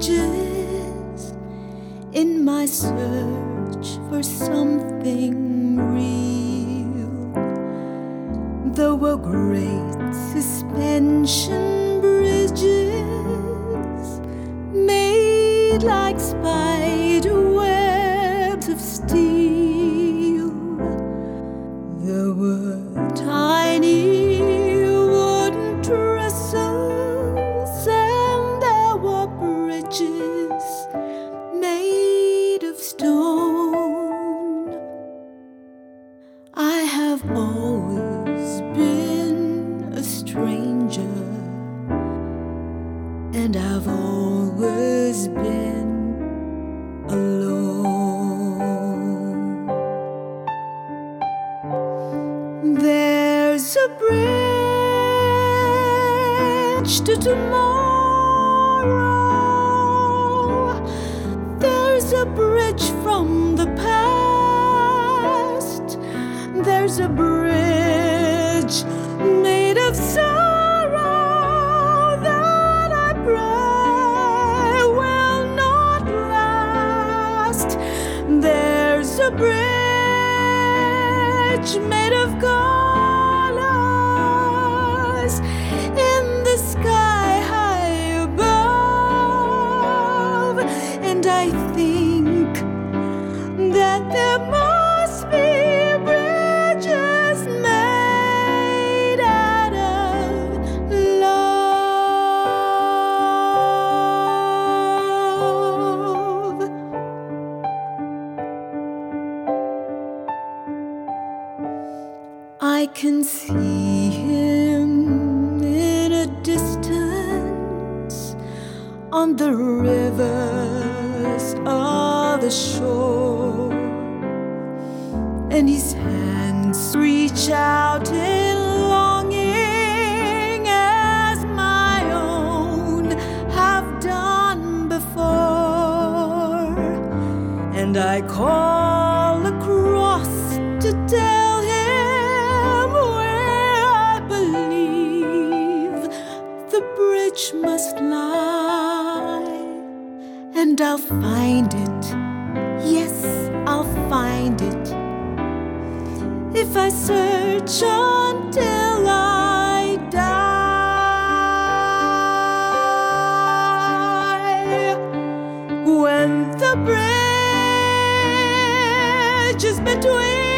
bridges in my search for something real. Though a great suspension bridges made like spider bridge to tomorrow. There's a bridge from the past. There's a bridge made of sorrow that I pray will not last. There's a bridge made of colors I can see him in a distance on the rivers of the shore, and his hands reach out in longing as my own have done before. And I call And I'll find it, yes, I'll find it. If I search until I die. When the bridge is between